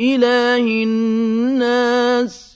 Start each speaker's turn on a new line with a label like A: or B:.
A: إِلَٰهِ النَّاسِ.